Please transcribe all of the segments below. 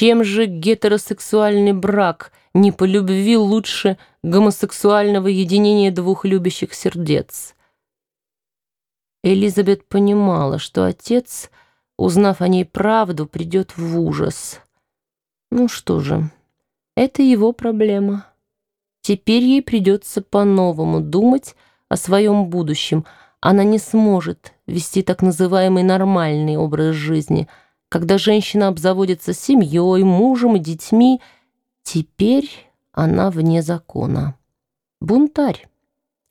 Чем же гетеросексуальный брак не по любви лучше гомосексуального единения двух любящих сердец? Элизабет понимала, что отец, узнав о ней правду, придет в ужас. Ну что же, это его проблема. Теперь ей придется по-новому думать о своем будущем. Она не сможет вести так называемый нормальный образ жизни, когда женщина обзаводится семьей, мужем и детьми. Теперь она вне закона. Бунтарь,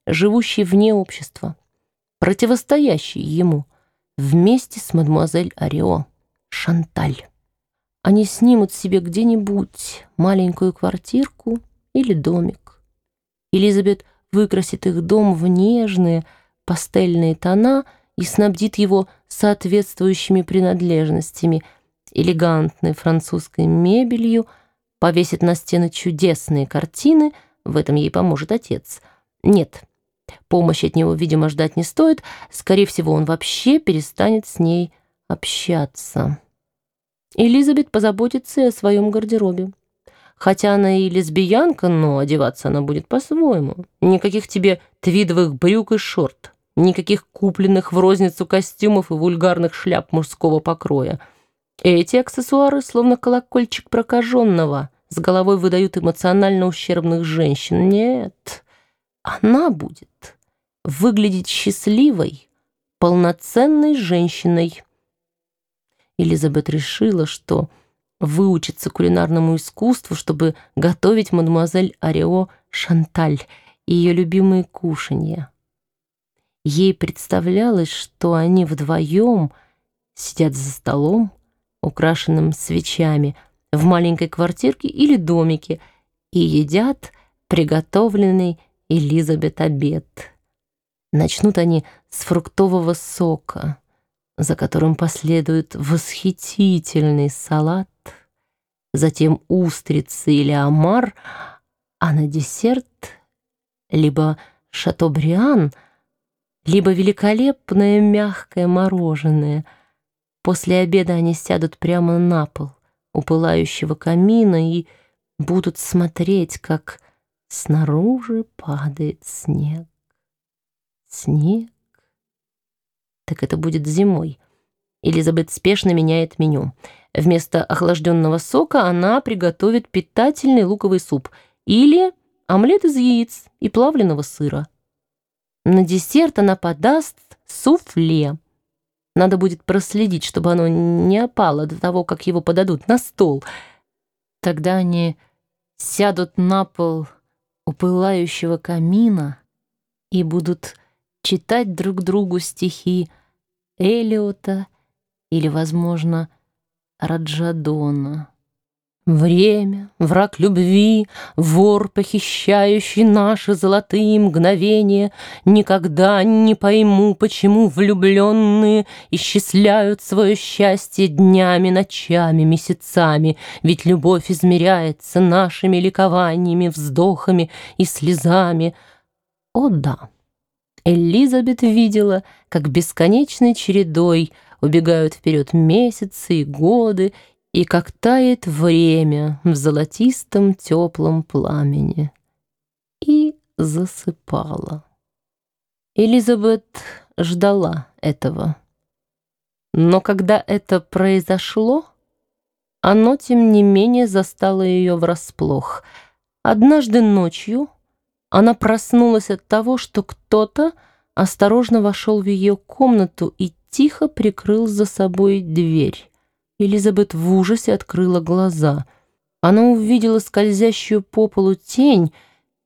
живущий вне общества противостоящий ему, вместе с мадемуазель Арио, Шанталь. Они снимут себе где-нибудь маленькую квартирку или домик. Элизабет выкрасит их дом в нежные пастельные тона и снабдит его соответствующими принадлежностями, элегантной французской мебелью, повесит на стены чудесные картины, в этом ей поможет отец. Нет, Помощи от него, видимо, ждать не стоит. Скорее всего, он вообще перестанет с ней общаться. Элизабет позаботится и о своем гардеробе. Хотя она и лесбиянка, но одеваться она будет по-своему. Никаких тебе твидовых брюк и шорт. Никаких купленных в розницу костюмов и вульгарных шляп мужского покроя. Эти аксессуары, словно колокольчик прокаженного, с головой выдают эмоционально ущербных женщин. Нет, она будет выглядеть счастливой, полноценной женщиной. Элизабет решила, что выучится кулинарному искусству, чтобы готовить мадемуазель Арео Шанталь и ее любимые кушанья. Ей представлялось, что они вдвоем сидят за столом, украшенным свечами, в маленькой квартирке или домике, и едят приготовленный Элизабет обед. Начнут они с фруктового сока, за которым последует восхитительный салат, затем устрицы или омар, а на десерт либо шатобриан, либо великолепное мягкое мороженое. После обеда они сядут прямо на пол у пылающего камина и будут смотреть, как Снаружи падает снег. Снег? Так это будет зимой. Элизабет спешно меняет меню. Вместо охлажденного сока она приготовит питательный луковый суп или омлет из яиц и плавленного сыра. На десерт она подаст суфле. Надо будет проследить, чтобы оно не опало до того, как его подадут на стол. Тогда они сядут на пол у пылающего камина и будут читать друг другу стихи Элиота или, возможно, Раджадона. Время, враг любви, вор, похищающий наши золотые мгновения, Никогда не пойму, почему влюбленные исчисляют свое счастье днями, ночами, месяцами, Ведь любовь измеряется нашими ликованиями, вздохами и слезами. О да, Элизабет видела, как бесконечной чередой убегают вперед месяцы и годы, и как тает время в золотистом теплом пламени. И засыпала. Элизабет ждала этого. Но когда это произошло, оно, тем не менее, застало ее врасплох. Однажды ночью она проснулась от того, что кто-то осторожно вошел в ее комнату и тихо прикрыл за собой дверь. Элизабет в ужасе открыла глаза. Она увидела скользящую по полу тень,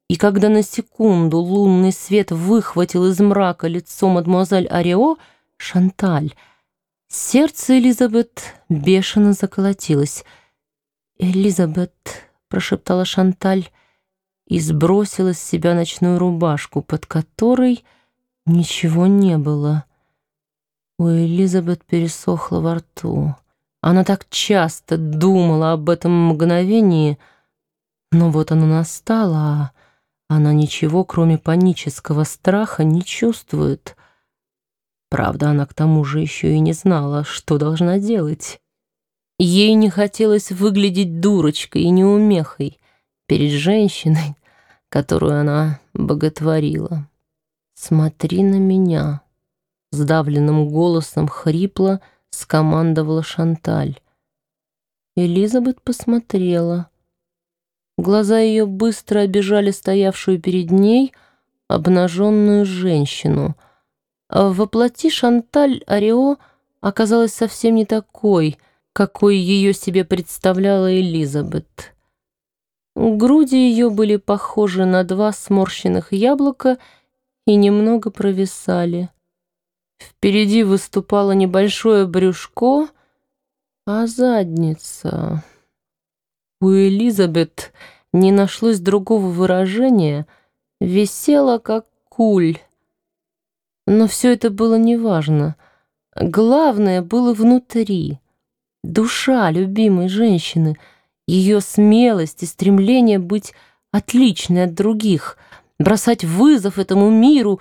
и когда на секунду лунный свет выхватил из мрака лицо мадемуазель Арио, Шанталь, сердце Элизабет бешено заколотилось. «Элизабет», — прошептала Шанталь, и сбросила с себя ночную рубашку, под которой ничего не было. У Элизабет пересохло во рту. Она так часто думала об этом мгновении, но вот оно настало, а она ничего, кроме панического страха, не чувствует. Правда, она к тому же еще и не знала, что должна делать. Ей не хотелось выглядеть дурочкой и неумехой перед женщиной, которую она боготворила. «Смотри на меня», — сдавленным голосом хрипло скомандовала Шанталь. Элизабет посмотрела. Глаза ее быстро обижали стоявшую перед ней обнаженную женщину. А воплоти Шанталь Арио оказалась совсем не такой, какой ее себе представляла Элизабет. Груди ее были похожи на два сморщенных яблока и немного провисали. Впереди выступало небольшое брюшко, а задница... У Элизабет не нашлось другого выражения, висела как куль. Но все это было неважно. Главное было внутри. Душа любимой женщины, ее смелость и стремление быть отличной от других, бросать вызов этому миру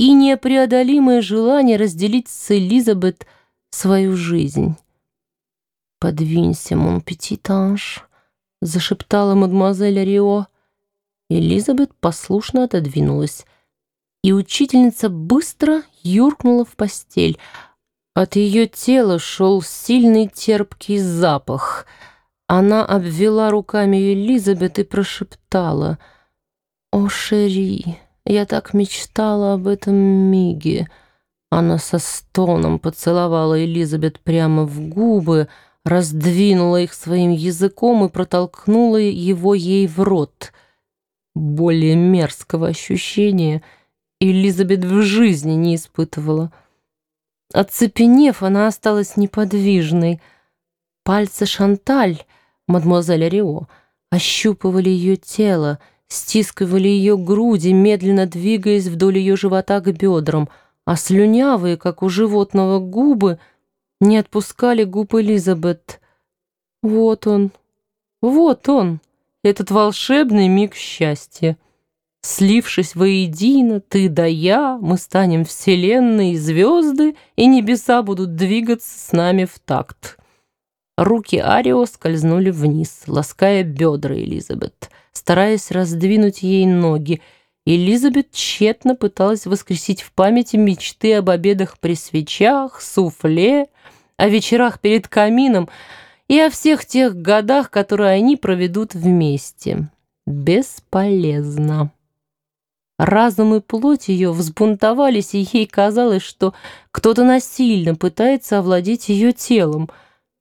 и непреодолимое желание разделить с Элизабет свою жизнь. «Подвинься, мон петитанж», — зашептала мадемуазель Рио. Элизабет послушно отодвинулась, и учительница быстро юркнула в постель. От ее тела шел сильный терпкий запах. Она обвела руками Элизабет и прошептала. «О, Шери, я так мечтала об этом миге». Она со стоном поцеловала Элизабет прямо в губы, — раздвинула их своим языком и протолкнула его ей в рот. Более мерзкого ощущения Элизабет в жизни не испытывала. Оцепенев, она осталась неподвижной. Пальцы Шанталь, мадемуазель Рио, ощупывали ее тело, стискивали ее груди, медленно двигаясь вдоль ее живота к бедрам, а слюнявые, как у животного, губы — не отпускали губ Элизабет. Вот он, вот он, этот волшебный миг счастья. Слившись воедино, ты да я, мы станем вселенной звезды, и небеса будут двигаться с нами в такт. Руки Арио скользнули вниз, лаская бедра Элизабет, стараясь раздвинуть ей ноги. Элизабет тщетно пыталась воскресить в памяти мечты об обедах при свечах, суфле, о вечерах перед камином и о всех тех годах, которые они проведут вместе. Бесполезно. Разум и плоть ее взбунтовались, и ей казалось, что кто-то насильно пытается овладеть ее телом.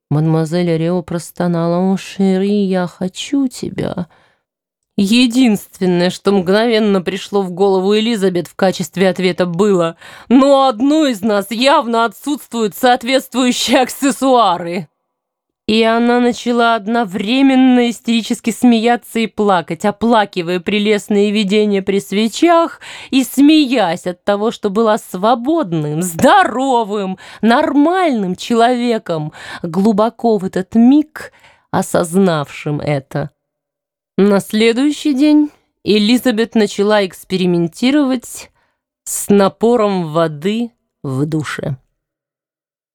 Мадемуазель Рео простонала, «О, Шери, я хочу тебя». Единственное, что мгновенно пришло в голову Элизабет в качестве ответа было «Но одну из нас явно отсутствуют соответствующие аксессуары». И она начала одновременно истерически смеяться и плакать, оплакивая прелестные видения при свечах и смеясь от того, что была свободным, здоровым, нормальным человеком, глубоко в этот миг осознавшим это. На следующий день Элизабет начала экспериментировать с напором воды в душе.